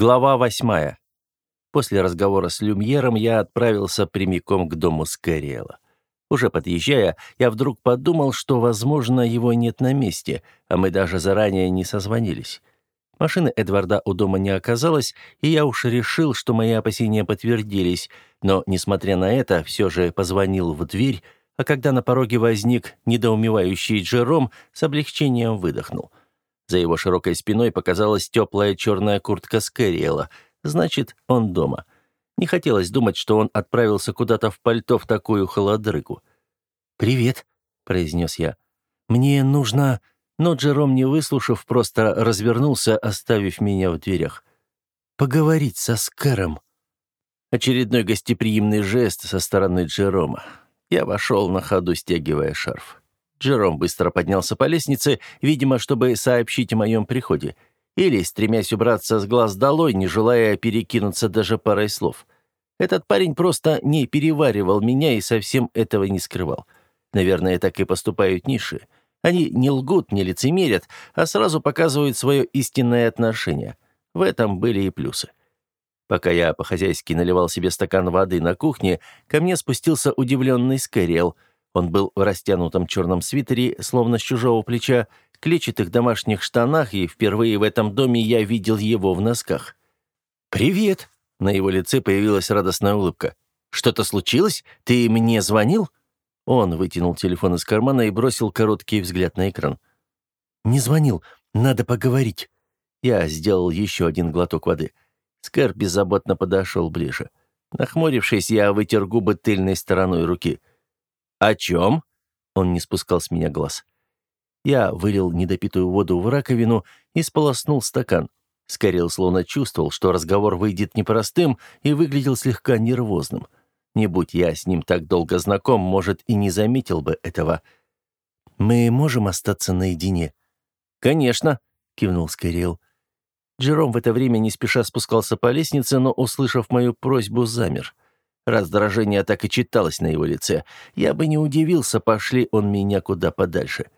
Глава восьмая. После разговора с Люмьером я отправился прямиком к дому Скэриэла. Уже подъезжая, я вдруг подумал, что, возможно, его нет на месте, а мы даже заранее не созвонились. Машины Эдварда у дома не оказалось, и я уж решил, что мои опасения подтвердились, но, несмотря на это, все же позвонил в дверь, а когда на пороге возник недоумевающий Джером, с облегчением выдохнул. За его широкой спиной показалась теплая черная куртка Скэриэла. Значит, он дома. Не хотелось думать, что он отправился куда-то в пальто в такую холодрыгу. «Привет», — произнес я. «Мне нужно...» Но Джером, не выслушав, просто развернулся, оставив меня в дверях. «Поговорить со Скэром». Очередной гостеприимный жест со стороны Джерома. Я вошел на ходу, стягивая шарф. Джером быстро поднялся по лестнице, видимо, чтобы сообщить о моем приходе. Или, стремясь убраться с глаз долой, не желая перекинуться даже парой слов. Этот парень просто не переваривал меня и совсем этого не скрывал. Наверное, так и поступают ниши. Они не лгут, не лицемерят, а сразу показывают свое истинное отношение. В этом были и плюсы. Пока я по-хозяйски наливал себе стакан воды на кухне, ко мне спустился удивленный Скэриэл — он был в растянутом черном свитере, словно с чужого плеча, клетчатых домашних штанах, и впервые в этом доме я видел его в носках. «Привет!» — на его лице появилась радостная улыбка. «Что-то случилось? Ты мне звонил?» Он вытянул телефон из кармана и бросил короткий взгляд на экран. «Не звонил. Надо поговорить». Я сделал еще один глоток воды. Скэр беззаботно подошел ближе. Нахмурившись, я вытер губы тыльной стороной руки. «О чем?» Он не спускал с меня глаз. Я вылил недопитую воду в раковину и сполоснул стакан. Скорел словно чувствовал, что разговор выйдет непростым и выглядел слегка нервозным. Не будь я с ним так долго знаком, может, и не заметил бы этого. «Мы можем остаться наедине?» «Конечно», — кивнул Скорел. Джером в это время не спеша спускался по лестнице, но, услышав мою просьбу, замер. Раздражение так и читалось на его лице. Я бы не удивился, пошли он меня куда подальше.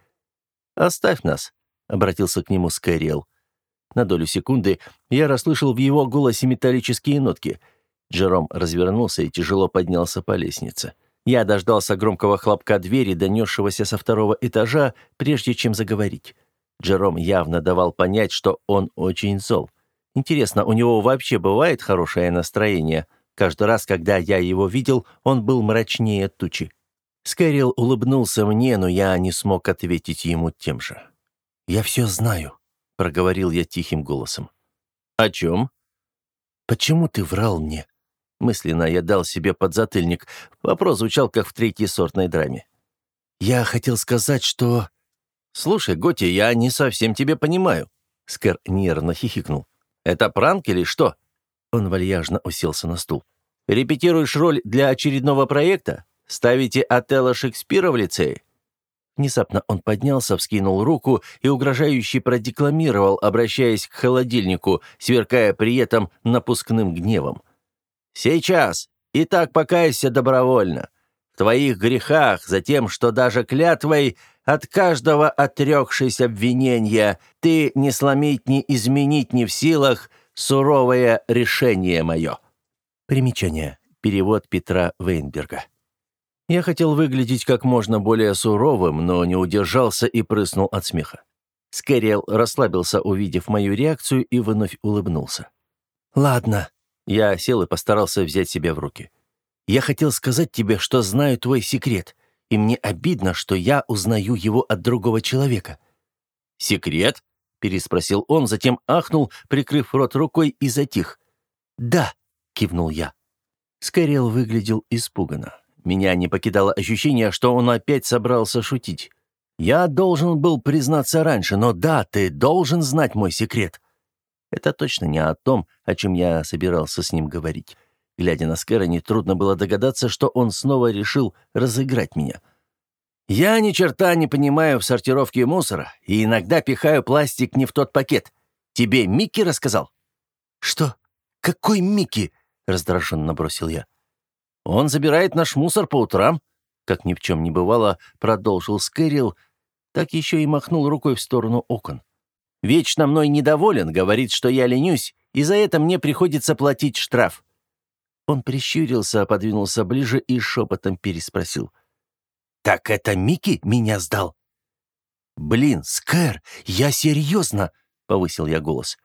«Оставь нас», — обратился к нему Скайрел. На долю секунды я расслышал в его голосе металлические нотки. Джером развернулся и тяжело поднялся по лестнице. Я дождался громкого хлопка двери, донесшегося со второго этажа, прежде чем заговорить. Джером явно давал понять, что он очень зол. Интересно, у него вообще бывает хорошее настроение?» Каждый раз, когда я его видел, он был мрачнее тучи. Скэрилл улыбнулся мне, но я не смог ответить ему тем же. «Я все знаю», — проговорил я тихим голосом. «О чем?» «Почему ты врал мне?» Мысленно я дал себе подзатыльник. Вопрос звучал, как в третьей сортной драме. «Я хотел сказать, что...» «Слушай, Готи, я не совсем тебя понимаю», — Скэр нервно хихикнул. «Это пранк или что?» Он вальяжно уселся на стул. «Репетируешь роль для очередного проекта? Ставите Отелло Шекспира в лицее?» Внезапно он поднялся, вскинул руку и угрожающе продекламировал, обращаясь к холодильнику, сверкая при этом напускным гневом. «Сейчас! И так покайся добровольно. В твоих грехах, за тем, что даже клятвой от каждого отрекшись обвинения, ты не сломить, ни изменить не в силах, Суровое решение мое». Примечание. Перевод Петра Вейнберга. Я хотел выглядеть как можно более суровым, но не удержался и прыснул от смеха. Скэриэл расслабился, увидев мою реакцию, и вновь улыбнулся. «Ладно». Я сел и постарался взять себя в руки. «Я хотел сказать тебе, что знаю твой секрет, и мне обидно, что я узнаю его от другого человека». «Секрет?» Переспросил он, затем ахнул, прикрыв рот рукой и затих. «Да», — кивнул я. Скорел выглядел испуганно. Меня не покидало ощущение, что он опять собрался шутить. «Я должен был признаться раньше, но да, ты должен знать мой секрет». Это точно не о том, о чем я собирался с ним говорить. Глядя на Скэра, нетрудно было догадаться, что он снова решил разыграть меня. Я ни черта не понимаю в сортировке мусора и иногда пихаю пластик не в тот пакет. Тебе Микки рассказал?» «Что? Какой Микки?» — раздраженно бросил я. «Он забирает наш мусор по утрам», — как ни в чем не бывало, продолжил Скэрилл, так еще и махнул рукой в сторону окон. «Вечно мной недоволен, говорит, что я ленюсь, и за это мне приходится платить штраф». Он прищурился, подвинулся ближе и шепотом переспросил. «Так это Микки меня сдал?» «Блин, Скэр, я серьезно!» — повысил я голос.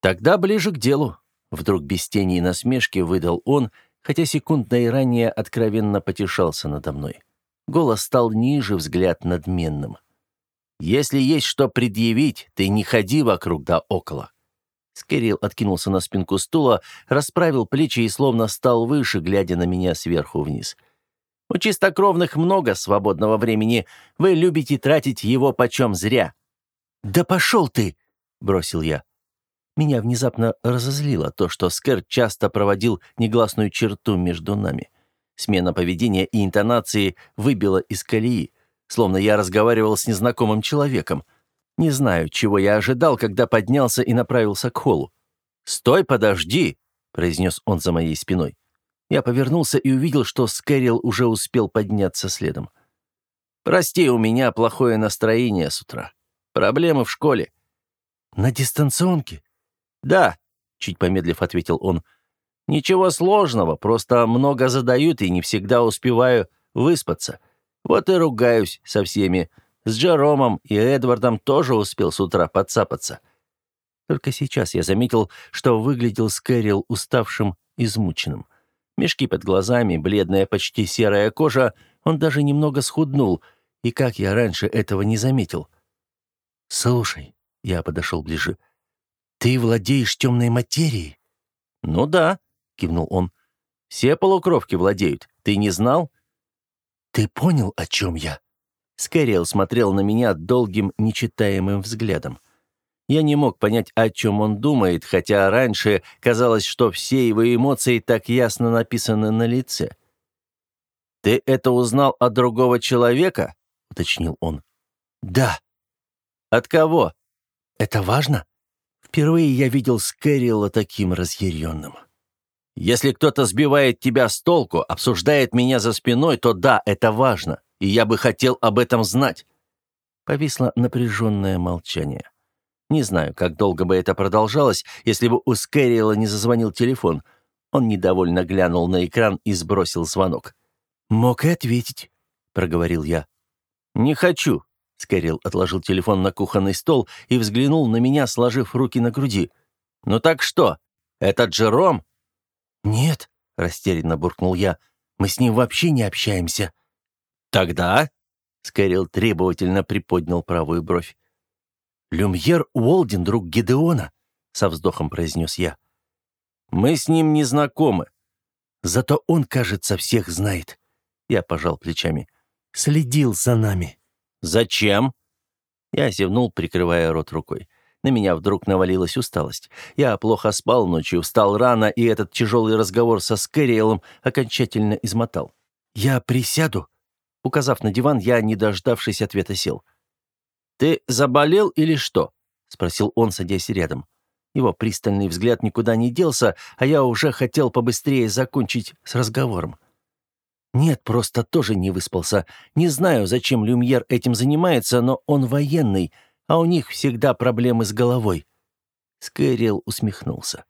«Тогда ближе к делу», — вдруг без тени и насмешки выдал он, хотя секундно и ранее откровенно потешался надо мной. Голос стал ниже, взгляд надменным. «Если есть что предъявить, ты не ходи вокруг да около». Скэрилл откинулся на спинку стула, расправил плечи и словно стал выше, глядя на меня сверху вниз. «У чистокровных много свободного времени. Вы любите тратить его почем зря». «Да пошел ты!» — бросил я. Меня внезапно разозлило то, что Скэр часто проводил негласную черту между нами. Смена поведения и интонации выбила из колеи, словно я разговаривал с незнакомым человеком. Не знаю, чего я ожидал, когда поднялся и направился к холлу. «Стой, подожди!» — произнес он за моей спиной. Я повернулся и увидел, что Скэрилл уже успел подняться следом. «Прости, у меня плохое настроение с утра. Проблемы в школе». «На дистанционке?» «Да», — чуть помедлив ответил он. «Ничего сложного, просто много задают и не всегда успеваю выспаться. Вот и ругаюсь со всеми. С Джеромом и Эдвардом тоже успел с утра подцапаться». Только сейчас я заметил, что выглядел Скэрилл уставшим, измученным. Мешки под глазами, бледная, почти серая кожа, он даже немного схуднул, и как я раньше этого не заметил. «Слушай», — я подошел ближе, — «Ты владеешь темной материей?» «Ну да», — кивнул он. «Все полукровки владеют. Ты не знал?» «Ты понял, о чем я?» Скорел смотрел на меня долгим, нечитаемым взглядом. Я не мог понять, о чем он думает, хотя раньше казалось, что все его эмоции так ясно написаны на лице. «Ты это узнал от другого человека?» — уточнил он. «Да». «От кого?» «Это важно?» Впервые я видел Скэрилла таким разъяренным. «Если кто-то сбивает тебя с толку, обсуждает меня за спиной, то да, это важно, и я бы хотел об этом знать». Повисло напряженное молчание. Не знаю, как долго бы это продолжалось, если бы у Скэрилла не зазвонил телефон. Он недовольно глянул на экран и сбросил звонок. «Мог и ответить», — проговорил я. «Не хочу», Скэрилл отложил телефон на кухонный стол и взглянул на меня, сложив руки на груди. «Ну так что? Это Джером?» «Нет», — растерянно буркнул я, — «мы с ним вообще не общаемся». «Тогда?» — Скэрилл требовательно приподнял правую бровь. «Люмьер Уолден, друг Гедеона», — со вздохом произнес я. «Мы с ним не знакомы. Зато он, кажется, всех знает». Я пожал плечами. «Следил за нами». «Зачем?» Я зевнул, прикрывая рот рукой. На меня вдруг навалилась усталость. Я плохо спал ночью, встал рано, и этот тяжелый разговор со Скэриэлом окончательно измотал. «Я присяду?» Указав на диван, я, не дождавшись ответа, сел. «Ты заболел или что?» — спросил он, садясь рядом. Его пристальный взгляд никуда не делся, а я уже хотел побыстрее закончить с разговором. «Нет, просто тоже не выспался. Не знаю, зачем Люмьер этим занимается, но он военный, а у них всегда проблемы с головой». Скэрилл усмехнулся.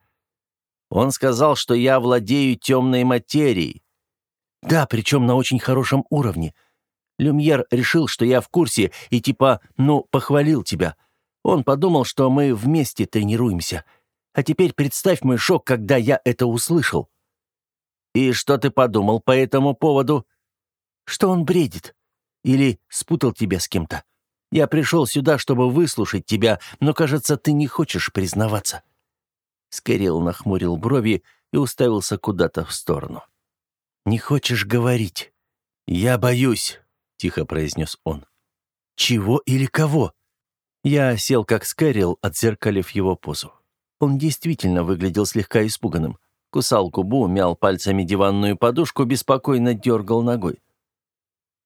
«Он сказал, что я владею темной материей». «Да, причем на очень хорошем уровне. Люмьер решил, что я в курсе и типа, ну, похвалил тебя. Он подумал, что мы вместе тренируемся. А теперь представь мой шок, когда я это услышал». «И что ты подумал по этому поводу?» «Что он бредит. Или спутал тебя с кем-то. Я пришел сюда, чтобы выслушать тебя, но, кажется, ты не хочешь признаваться». Скорел нахмурил брови и уставился куда-то в сторону. «Не хочешь говорить?» «Я боюсь», — тихо произнес он. «Чего или кого?» Я сел как Скэрилл, отзеркалив его позу. Он действительно выглядел слегка испуганным кусал губу, мял пальцами диванную подушку, беспокойно дергал ногой.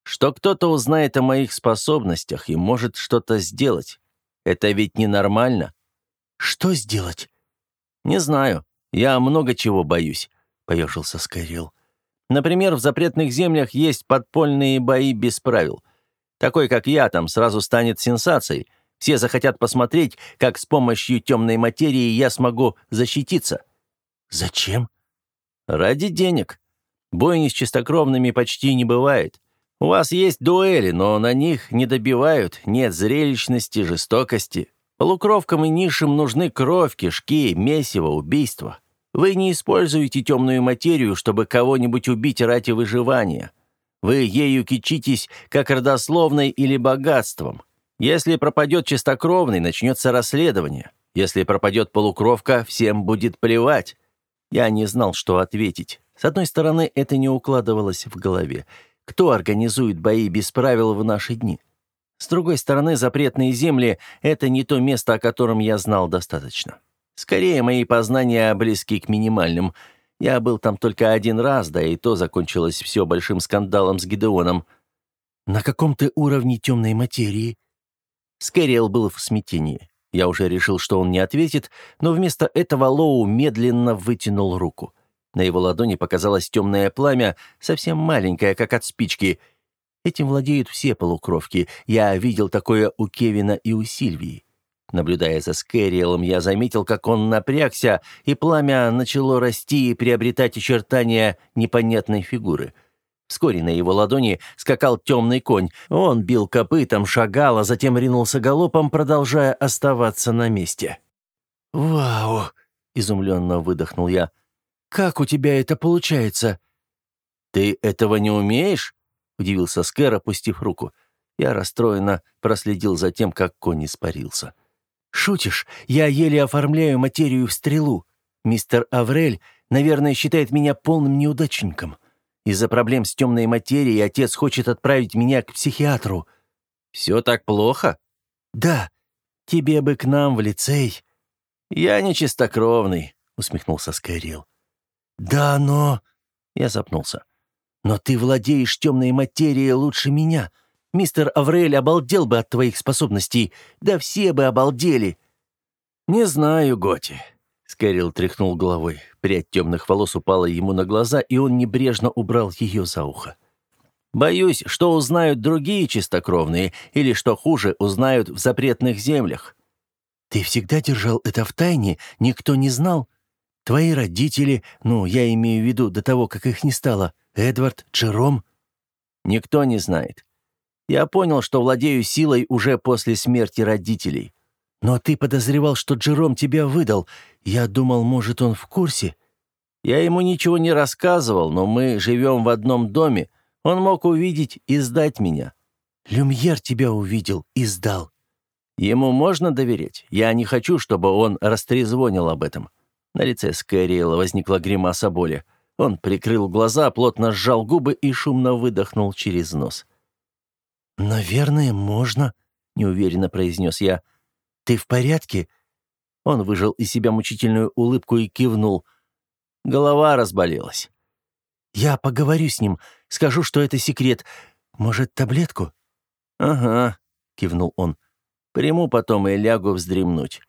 Что кто-то узнает о моих способностях и может что-то сделать. Это ведь ненормально. Что сделать? Не знаю. Я много чего боюсь, поежился Скайрилл. Например, в запретных землях есть подпольные бои без правил. Такой, как я, там сразу станет сенсацией. Все захотят посмотреть, как с помощью темной материи я смогу защититься». «Зачем?» «Ради денег. Бойни с чистокровными почти не бывает. У вас есть дуэли, но на них не добивают, нет зрелищности, жестокости. Полукровкам и нишам нужны кровь, кишки, месиво, убийство. Вы не используете темную материю, чтобы кого-нибудь убить ради выживания. Вы ею кичитесь как родословной или богатством. Если пропадет чистокровный, начнется расследование. Если пропадет полукровка, всем будет плевать. Я не знал, что ответить. С одной стороны, это не укладывалось в голове. Кто организует бои без правил в наши дни? С другой стороны, запретные земли — это не то место, о котором я знал достаточно. Скорее, мои познания близки к минимальным — я был там только один раз, да и то закончилось все большим скандалом с Гидеоном. На каком ты уровне темной материи? Скэриэл был в смятении. Я уже решил, что он не ответит, но вместо этого Лоу медленно вытянул руку. На его ладони показалось темное пламя, совсем маленькое, как от спички. Этим владеют все полукровки. Я видел такое у Кевина и у Сильвии. Наблюдая за Скэриэлом, я заметил, как он напрягся, и пламя начало расти и приобретать очертания непонятной фигуры. Вскоре на его ладони скакал темный конь. Он бил копытом, шагал, а затем ринулся галопом, продолжая оставаться на месте. «Вау!» — изумленно выдохнул я. «Как у тебя это получается?» «Ты этого не умеешь?» — удивился Скэр, опустив руку. Я расстроенно проследил за тем, как конь испарился. «Шутишь? Я еле оформляю материю в стрелу. Мистер Аврель, наверное, считает меня полным неудачником. Из-за проблем с темной материей отец хочет отправить меня к психиатру». «Все так плохо?» «Да. Тебе бы к нам в лицей». «Я не чистокровный», — усмехнулся Скайрилл. «Да, но...» — я запнулся. «Но ты владеешь темной материей лучше меня. Мистер Аврель обалдел бы от твоих способностей. Да все бы обалдели». «Не знаю, Готи». Скэрилл тряхнул головой. Прядь темных волос упала ему на глаза, и он небрежно убрал ее за ухо. «Боюсь, что узнают другие чистокровные, или, что хуже, узнают в запретных землях». «Ты всегда держал это в тайне? Никто не знал? Твои родители, ну, я имею в виду до того, как их не стало, Эдвард, Джером?» «Никто не знает. Я понял, что владею силой уже после смерти родителей. Но ты подозревал, что Джером тебя выдал. Я думал, может, он в курсе. Я ему ничего не рассказывал, но мы живем в одном доме. Он мог увидеть и сдать меня. Люмьер тебя увидел и сдал. Ему можно доверять? Я не хочу, чтобы он растрезвонил об этом. На лице Скайриэла возникла гримаса боли. Он прикрыл глаза, плотно сжал губы и шумно выдохнул через нос. «Наверное, можно», — неуверенно произнес я. «Ты в порядке?» Он выжил из себя мучительную улыбку и кивнул. Голова разболелась. «Я поговорю с ним, скажу, что это секрет. Может, таблетку?» «Ага», — кивнул он. «Приму потом и лягу вздремнуть».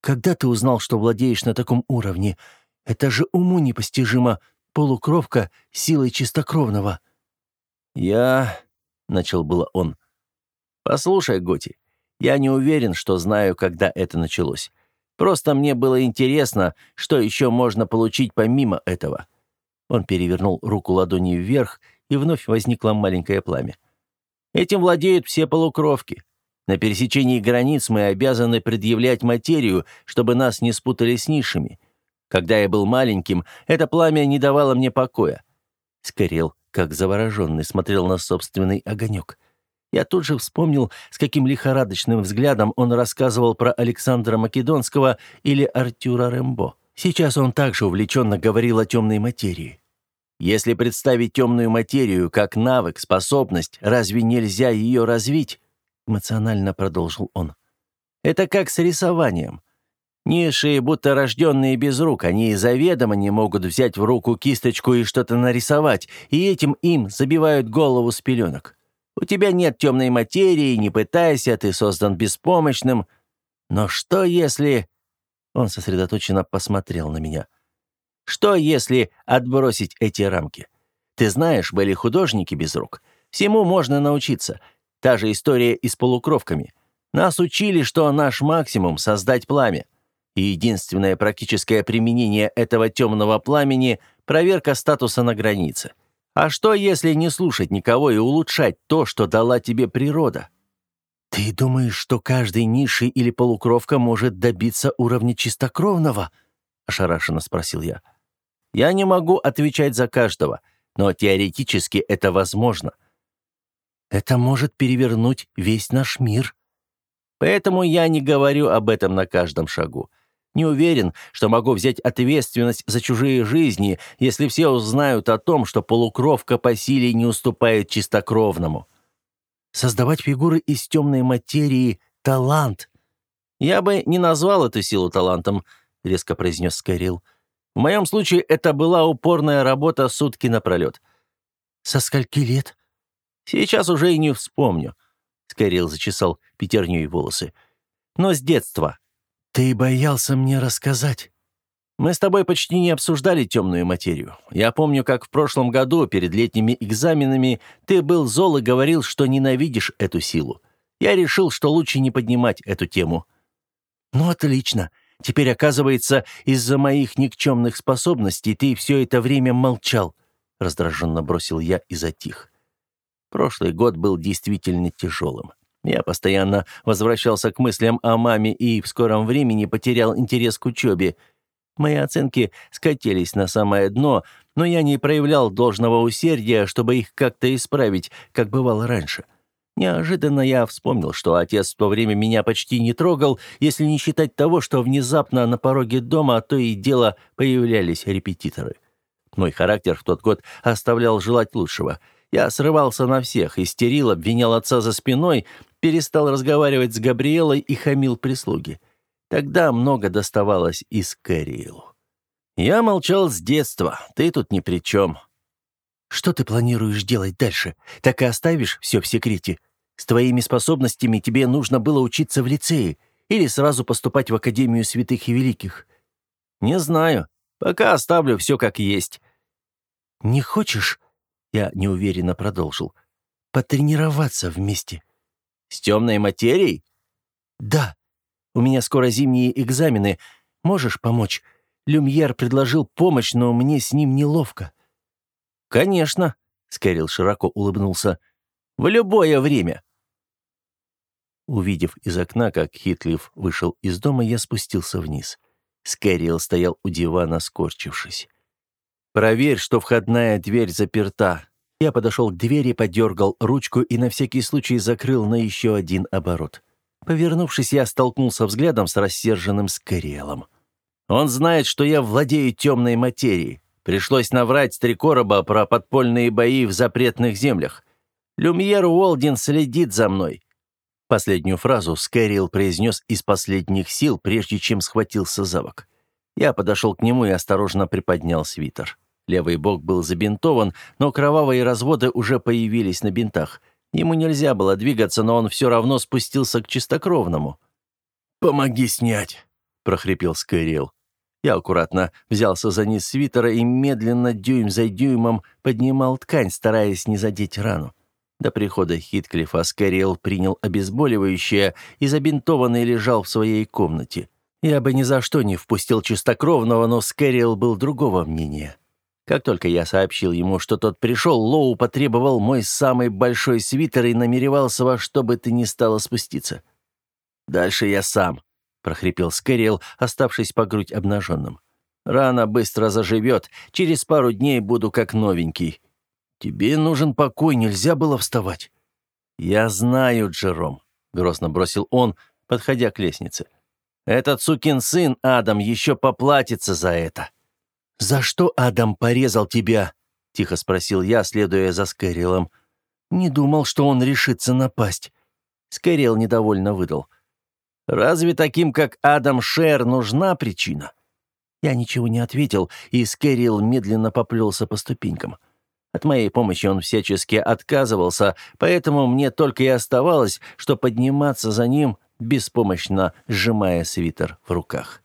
«Когда ты узнал, что владеешь на таком уровне? Это же уму непостижимо. Полукровка силой чистокровного». «Я...» начал было он. «Послушай, Готи, я не уверен, что знаю, когда это началось. Просто мне было интересно, что еще можно получить помимо этого». Он перевернул руку ладонью вверх, и вновь возникло маленькое пламя. «Этим владеют все полукровки. На пересечении границ мы обязаны предъявлять материю, чтобы нас не спутали с нишами. Когда я был маленьким, это пламя не давало мне покоя. Скорел как завороженный смотрел на собственный огонек. Я тут же вспомнил, с каким лихорадочным взглядом он рассказывал про Александра Македонского или Артюра Рэмбо. Сейчас он также увлеченно говорил о темной материи. Если представить темную материю как навык, способность, разве нельзя ее развить? Эмоционально продолжил он. Это как с рисованием. Низшие, будто рожденные без рук, они заведомо не могут взять в руку кисточку и что-то нарисовать, и этим им забивают голову с пеленок. У тебя нет темной материи, не пытайся, ты создан беспомощным. Но что если...» Он сосредоточенно посмотрел на меня. «Что если отбросить эти рамки? Ты знаешь, были художники без рук. Всему можно научиться. Та же история и с полукровками. Нас учили, что наш максимум — создать пламя. И единственное практическое применение этого темного пламени — проверка статуса на границе. А что, если не слушать никого и улучшать то, что дала тебе природа? «Ты думаешь, что каждый низший или полукровка может добиться уровня чистокровного?» — ошарашенно спросил я. «Я не могу отвечать за каждого, но теоретически это возможно». «Это может перевернуть весь наш мир», Поэтому я не говорю об этом на каждом шагу. Не уверен, что могу взять ответственность за чужие жизни, если все узнают о том, что полукровка по силе не уступает чистокровному. Создавать фигуры из темной материи — талант. Я бы не назвал эту силу талантом, — резко произнес Скайрилл. В моем случае это была упорная работа сутки напролет. Со скольки лет? Сейчас уже и не вспомню. Скайрилл зачесал пятерней волосы. «Но с детства». «Ты боялся мне рассказать?» «Мы с тобой почти не обсуждали темную материю. Я помню, как в прошлом году, перед летними экзаменами, ты был зол и говорил, что ненавидишь эту силу. Я решил, что лучше не поднимать эту тему». «Ну, отлично. Теперь, оказывается, из-за моих никчемных способностей ты все это время молчал», — раздраженно бросил я и затих. Прошлый год был действительно тяжелым. Я постоянно возвращался к мыслям о маме и в скором времени потерял интерес к учебе. Мои оценки скатились на самое дно, но я не проявлял должного усердия, чтобы их как-то исправить, как бывало раньше. Неожиданно я вспомнил, что отец в то время меня почти не трогал, если не считать того, что внезапно на пороге дома то и дело появлялись репетиторы. Мой характер в тот год оставлял желать лучшего — я срывался на всех, истерил, обвинял отца за спиной, перестал разговаривать с Габриэлой и хамил прислуги. Тогда много доставалось и Скэриэлу. Я молчал с детства, ты тут ни при чем. Что ты планируешь делать дальше? Так и оставишь все в секрете? С твоими способностями тебе нужно было учиться в лицее или сразу поступать в Академию Святых и Великих? Не знаю. Пока оставлю все как есть. Не хочешь я неуверенно продолжил. «Потренироваться вместе». «С темной материей?» «Да. У меня скоро зимние экзамены. Можешь помочь? Люмьер предложил помощь, но мне с ним неловко». «Конечно», — Скэрилл широко улыбнулся. «В любое время». Увидев из окна, как Хитлиф вышел из дома, я спустился вниз. Скэрилл стоял у дивана, скорчившись. «Проверь, что входная дверь заперта». Я подошел к двери, подергал ручку и на всякий случай закрыл на еще один оборот. Повернувшись, я столкнулся взглядом с рассерженным Скориэлом. «Он знает, что я владею темной материей. Пришлось наврать три короба про подпольные бои в запретных землях. Люмьер Уолдин следит за мной». Последнюю фразу Скэрилл произнес из последних сил, прежде чем схватился за бок. Я подошел к нему и осторожно приподнял свитер. Левый бок был забинтован, но кровавые разводы уже появились на бинтах. Ему нельзя было двигаться, но он все равно спустился к чистокровному. «Помоги снять», — прохрипел Скайрилл. Я аккуратно взялся за низ свитера и медленно, дюйм за дюймом, поднимал ткань, стараясь не задеть рану. До прихода Хитклифа Скайрилл принял обезболивающее и забинтованный лежал в своей комнате. Я бы ни за что не впустил чистокровного, но Скайрилл был другого мнения. Как только я сообщил ему, что тот пришел, Лоу потребовал мой самый большой свитер и намеревался во что бы ты ни стало спуститься. «Дальше я сам», — прохрипел Скэрилл, оставшись по грудь обнаженным. «Рана быстро заживет, через пару дней буду как новенький». «Тебе нужен покой, нельзя было вставать». «Я знаю, Джером», — грозно бросил он, подходя к лестнице. «Этот сукин сын, Адам, еще поплатится за это». «За что Адам порезал тебя?» — тихо спросил я, следуя за Скэрилом. «Не думал, что он решится напасть». Скэрилл недовольно выдал. «Разве таким, как Адам Шер, нужна причина?» Я ничего не ответил, и Скэрилл медленно поплелся по ступенькам. От моей помощи он всячески отказывался, поэтому мне только и оставалось, что подниматься за ним, беспомощно сжимая свитер в руках.